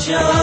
Joy.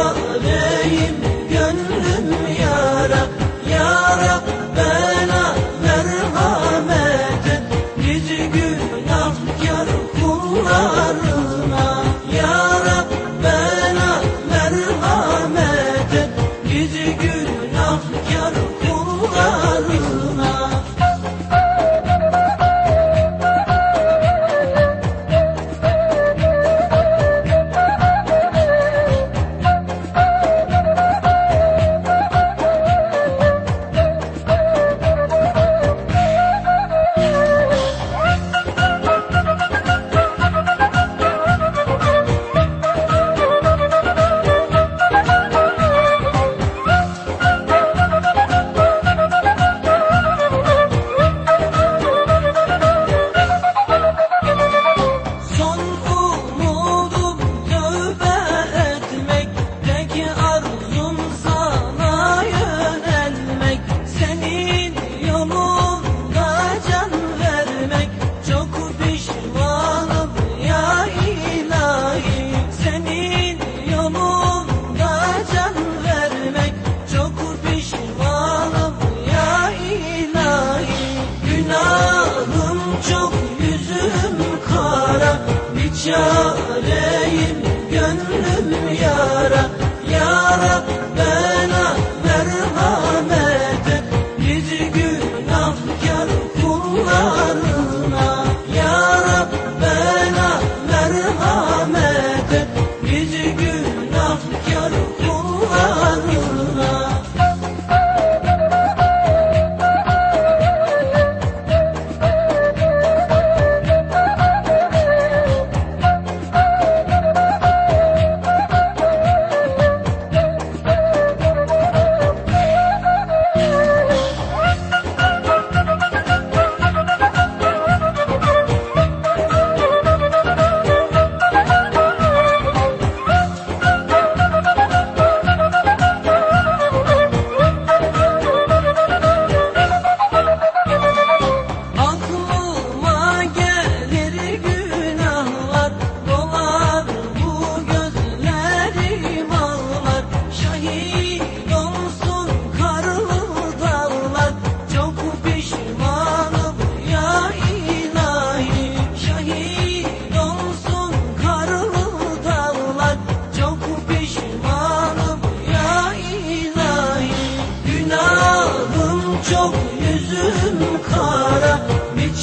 show.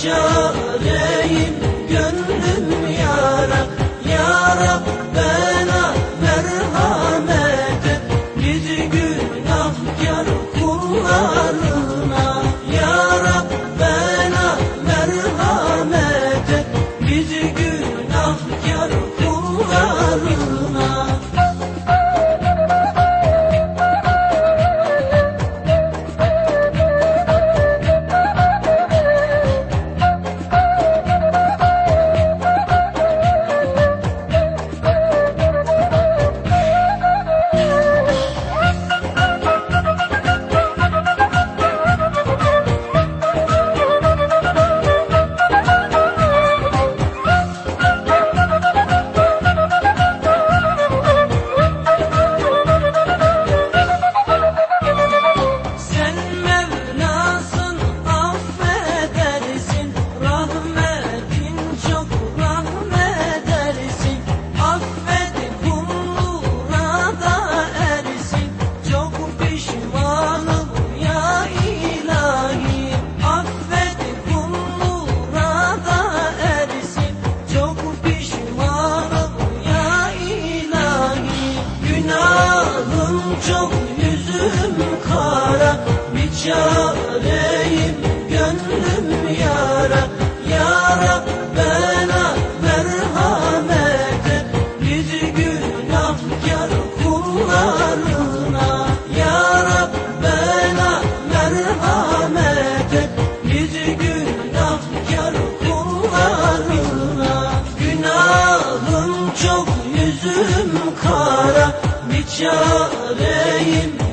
show. Çareyim gönlüm yara Yara bana merhamet et Bizi günahkar kullarına Yara bana merhamet et Bizi günahkar kullarına Günahım çok yüzüm kara. Bir çare